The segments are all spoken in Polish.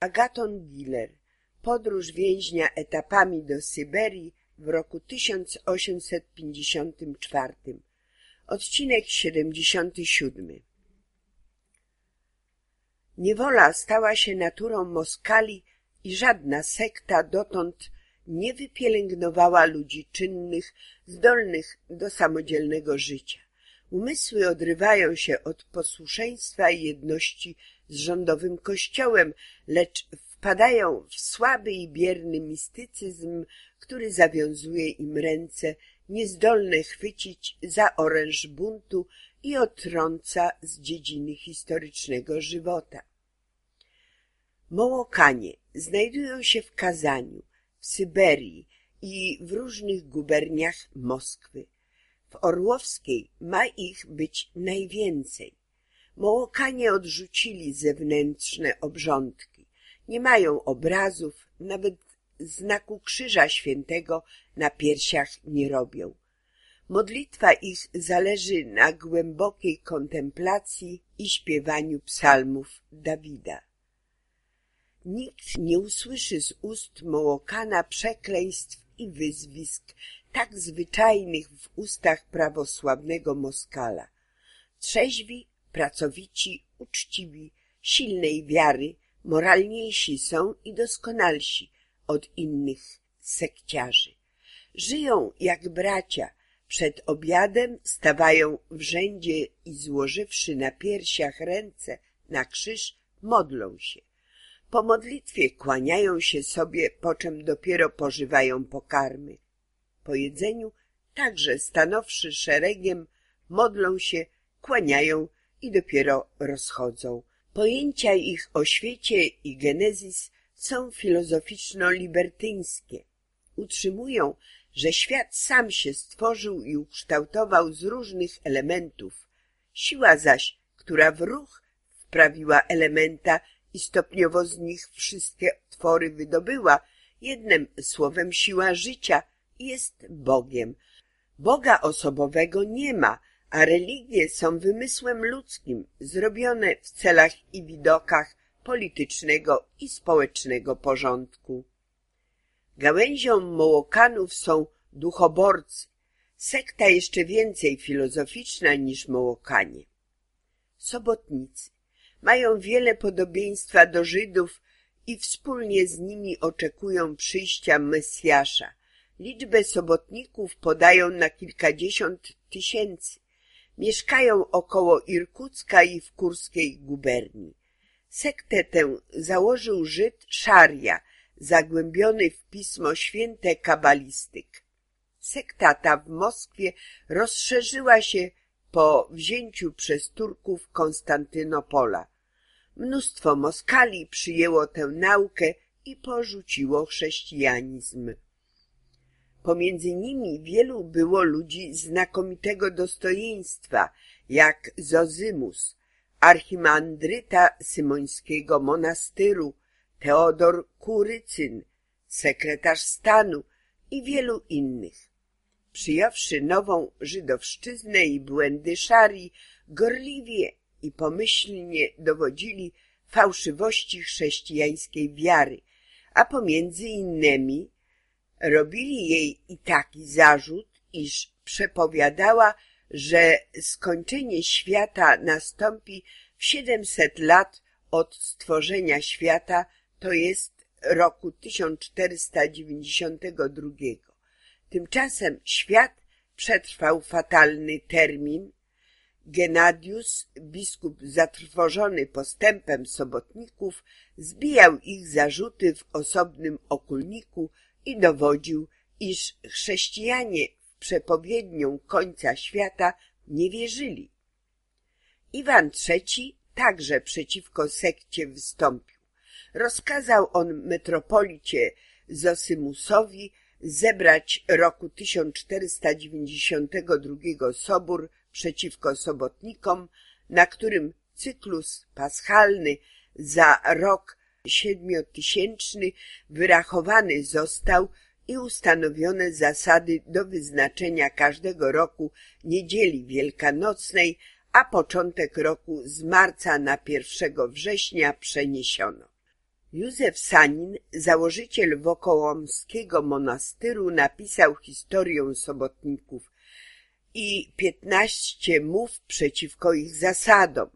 Agaton Giller Podróż więźnia etapami do Syberii w roku 1854 Odcinek 77 Niewola stała się naturą Moskali i żadna sekta dotąd nie wypielęgnowała ludzi czynnych, zdolnych do samodzielnego życia. Umysły odrywają się od posłuszeństwa i jedności z rządowym kościołem, lecz wpadają w słaby i bierny mistycyzm, który zawiązuje im ręce, niezdolne chwycić za oręż buntu i otrąca z dziedziny historycznego żywota. Mołokanie znajdują się w Kazaniu, w Syberii i w różnych guberniach Moskwy. W Orłowskiej ma ich być najwięcej. Mołokanie odrzucili zewnętrzne obrządki. Nie mają obrazów, nawet znaku krzyża świętego na piersiach nie robią. Modlitwa ich zależy na głębokiej kontemplacji i śpiewaniu psalmów Dawida. Nikt nie usłyszy z ust Mołokana przekleństw i wyzwisk tak zwyczajnych w ustach prawosławnego Moskala. Trzeźwi, pracowici, uczciwi, silnej wiary, moralniejsi są i doskonalsi od innych sekciarzy. Żyją jak bracia, przed obiadem stawają w rzędzie i złożywszy na piersiach ręce na krzyż, modlą się. Po modlitwie kłaniają się sobie, po czym dopiero pożywają pokarmy. Po jedzeniu, także stanowszy szeregiem, modlą się, kłaniają i dopiero rozchodzą. Pojęcia ich o świecie i genezis są filozoficzno-libertyńskie. Utrzymują, że świat sam się stworzył i ukształtował z różnych elementów. Siła zaś, która w ruch wprawiła elementa i stopniowo z nich wszystkie twory wydobyła, jednym słowem siła życia jest Bogiem. Boga osobowego nie ma, a religie są wymysłem ludzkim, zrobione w celach i widokach politycznego i społecznego porządku. Gałęzią Mołokanów są duchoborcy, sekta jeszcze więcej filozoficzna niż Mołokanie. Sobotnicy mają wiele podobieństwa do Żydów i wspólnie z nimi oczekują przyjścia Mesjasza. Liczbę sobotników podają na kilkadziesiąt tysięcy. Mieszkają około Irkucka i w kurskiej guberni. Sektę tę założył Żyd Szaria, zagłębiony w Pismo Święte kabalistyk. Sekta ta w Moskwie rozszerzyła się po wzięciu przez Turków Konstantynopola. Mnóstwo Moskali przyjęło tę naukę i porzuciło chrześcijanizm. Pomiędzy nimi wielu było ludzi znakomitego dostojeństwa, jak Zozymus, archimandryta symońskiego monastyru, Teodor Kurycyn, sekretarz stanu i wielu innych. Przyjąwszy nową żydowszczyznę i błędy szarii, gorliwie i pomyślnie dowodzili fałszywości chrześcijańskiej wiary, a pomiędzy innymi robili jej i taki zarzut, iż przepowiadała, że skończenie świata nastąpi w 700 lat od stworzenia świata, to jest roku 1492. Tymczasem świat przetrwał fatalny termin. Genadius, biskup zatrwożony postępem sobotników, zbijał ich zarzuty w osobnym okulniku i dowodził, iż chrześcijanie w przepowiednią końca świata nie wierzyli. Iwan III także przeciwko sekcie wystąpił. Rozkazał on metropolicie Zosymusowi zebrać roku 1492 sobór przeciwko sobotnikom, na którym cyklus paschalny za rok siedmiotysięczny wyrachowany został i ustanowione zasady do wyznaczenia każdego roku niedzieli wielkanocnej, a początek roku z marca na 1 września przeniesiono. Józef Sanin, założyciel wokołomskiego monastyru, napisał historię sobotników i piętnaście mów przeciwko ich zasadom.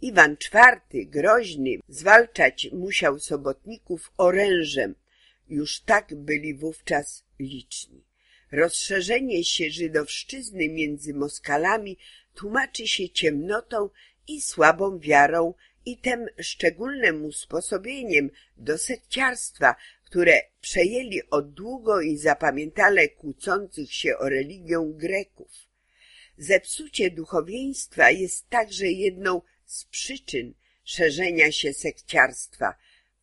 Iwan IV, groźny, zwalczać musiał sobotników orężem. Już tak byli wówczas liczni. Rozszerzenie się żydowszczyzny między Moskalami tłumaczy się ciemnotą i słabą wiarą i tem szczególnym usposobieniem do sekciarstwa, które przejęli od długo i zapamiętale kłócących się o religię Greków. Zepsucie duchowieństwa jest także jedną z przyczyn szerzenia się sekciarstwa.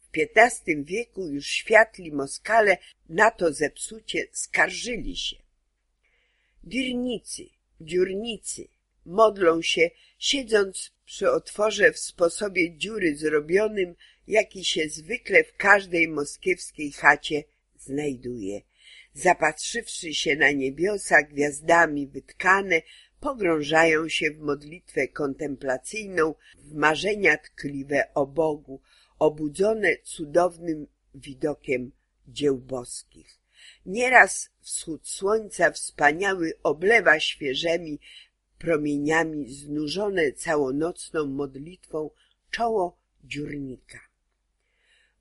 W XV wieku już światli Moskale na to zepsucie skarżyli się. Dirnicy, dziurnicy modlą się, siedząc przy otworze w sposobie dziury zrobionym, jaki się zwykle w każdej moskiewskiej chacie znajduje. Zapatrzywszy się na niebiosa gwiazdami wytkane, pogrążają się w modlitwę kontemplacyjną, w marzenia tkliwe o Bogu, obudzone cudownym widokiem dzieł boskich. Nieraz wschód słońca wspaniały oblewa świeżemi promieniami znużone całonocną modlitwą czoło dziurnika.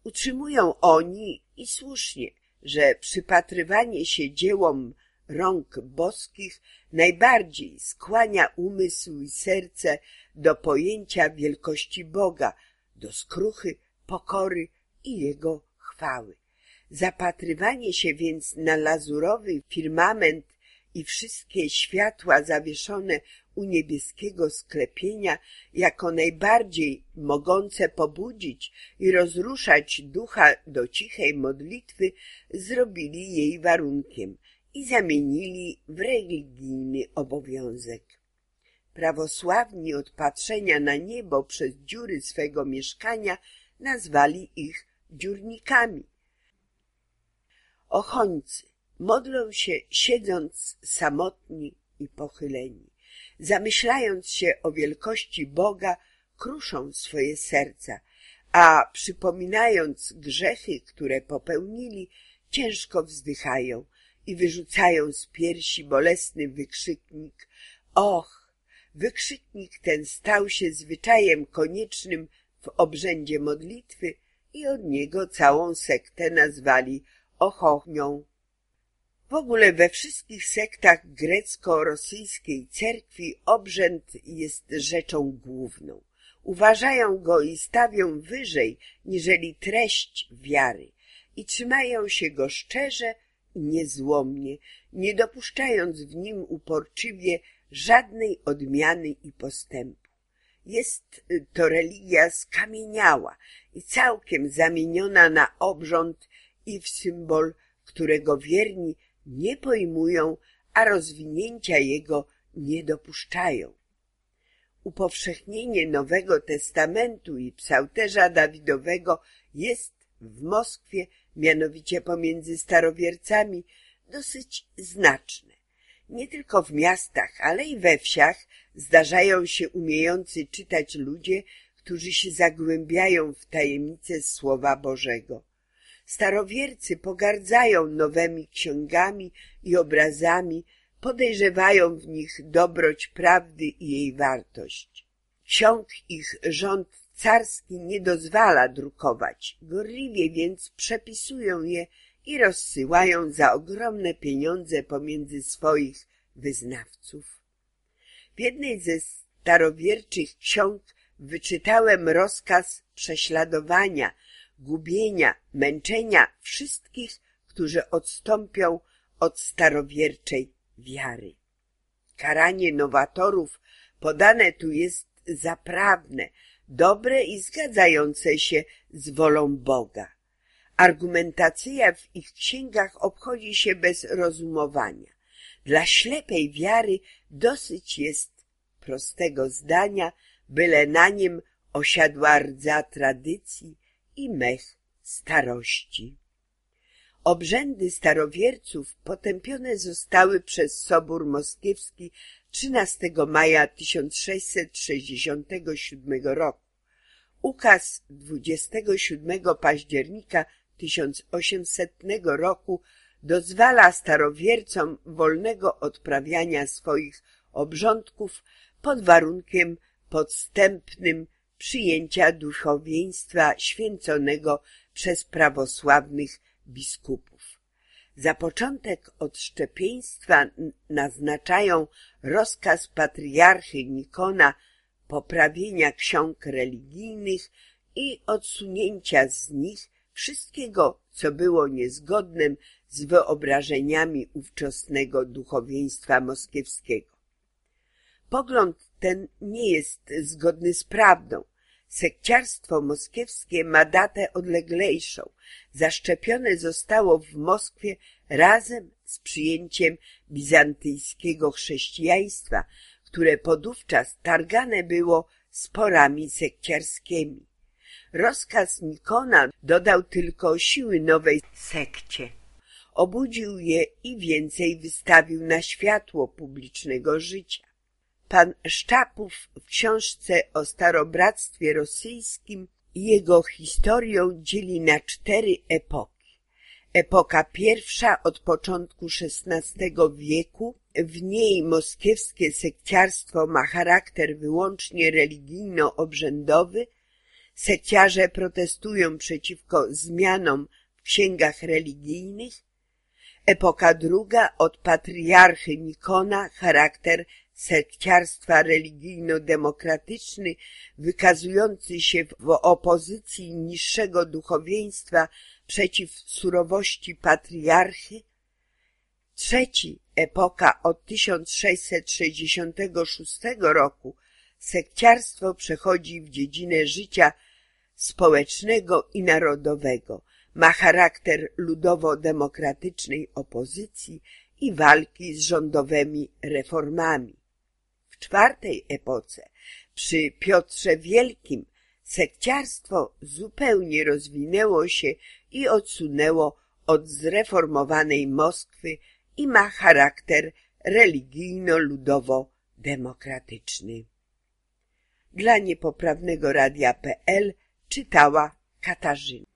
Utrzymują oni i słusznie, że przypatrywanie się dziełom rąk boskich najbardziej skłania umysł i serce do pojęcia wielkości Boga, do skruchy, pokory i Jego chwały. Zapatrywanie się więc na lazurowy firmament i wszystkie światła zawieszone u niebieskiego sklepienia jako najbardziej mogące pobudzić i rozruszać ducha do cichej modlitwy zrobili jej warunkiem i zamienili w religijny obowiązek. Prawosławni od patrzenia na niebo przez dziury swego mieszkania nazwali ich dziurnikami. Ochońcy modlą się siedząc samotni i pochyleni. Zamyślając się o wielkości Boga, kruszą swoje serca, a przypominając grzechy, które popełnili, ciężko wzdychają i wyrzucają z piersi bolesny wykrzyknik Och! Wykrzyknik ten stał się zwyczajem koniecznym w obrzędzie modlitwy i od niego całą sektę nazwali Ochochnią. W ogóle we wszystkich sektach grecko-rosyjskiej cerkwi obrzęd jest rzeczą główną. Uważają go i stawią wyżej niżeli treść wiary i trzymają się go szczerze i niezłomnie, nie dopuszczając w nim uporczywie żadnej odmiany i postępu. Jest to religia skamieniała i całkiem zamieniona na obrząd i w symbol, którego wierni nie pojmują, a rozwinięcia jego nie dopuszczają. Upowszechnienie Nowego Testamentu i psałterza Dawidowego jest w Moskwie, mianowicie pomiędzy starowiercami, dosyć znaczne. Nie tylko w miastach, ale i we wsiach zdarzają się umiejący czytać ludzie, którzy się zagłębiają w tajemnice Słowa Bożego. Starowiercy pogardzają nowymi księgami i obrazami, podejrzewają w nich dobroć prawdy i jej wartość. Ksiąg ich rząd carski nie dozwala drukować, gorliwie więc przepisują je i rozsyłają za ogromne pieniądze pomiędzy swoich wyznawców. W jednej ze starowierczych ksiąg wyczytałem rozkaz prześladowania gubienia, męczenia wszystkich, którzy odstąpią od starowierczej wiary. Karanie nowatorów podane tu jest zaprawne, dobre i zgadzające się z wolą Boga. Argumentacja w ich księgach obchodzi się bez rozumowania. Dla ślepej wiary dosyć jest prostego zdania, byle na nim osiadła rdza tradycji, i mech starości. Obrzędy starowierców potępione zostały przez Sobór Moskiewski 13 maja 1667 roku. Ukaz 27 października 1800 roku dozwala starowiercom wolnego odprawiania swoich obrządków pod warunkiem podstępnym przyjęcia duchowieństwa święconego przez prawosławnych biskupów. Za początek odszczepieństwa naznaczają rozkaz patriarchy Nikona poprawienia ksiąg religijnych i odsunięcia z nich wszystkiego, co było niezgodnym z wyobrażeniami ówczesnego duchowieństwa moskiewskiego. Pogląd ten nie jest zgodny z prawdą. Sekciarstwo moskiewskie ma datę odleglejszą. Zaszczepione zostało w Moskwie razem z przyjęciem bizantyjskiego chrześcijaństwa, które podówczas targane było sporami sekciarskimi. Rozkaz Nikona dodał tylko siły nowej sekcie. Obudził je i więcej wystawił na światło publicznego życia. Pan Szczapów w książce o starobractwie rosyjskim jego historię dzieli na cztery epoki. Epoka pierwsza od początku XVI wieku, w niej moskiewskie sekciarstwo ma charakter wyłącznie religijno-obrzędowy, sekciarze protestują przeciwko zmianom w księgach religijnych, Epoka druga od patriarchy Nikona charakter sekciarstwa religijno-demokratyczny wykazujący się w opozycji niższego duchowieństwa przeciw surowości patriarchy. Trzeci epoka od 1666 roku sekciarstwo przechodzi w dziedzinę życia społecznego i narodowego – ma charakter ludowo-demokratycznej opozycji i walki z rządowymi reformami. Czwartej epoce, przy Piotrze Wielkim, sekciarstwo zupełnie rozwinęło się i odsunęło od zreformowanej Moskwy i ma charakter religijno-ludowo-demokratyczny. Dla niepoprawnego radia.pl czytała Katarzyna.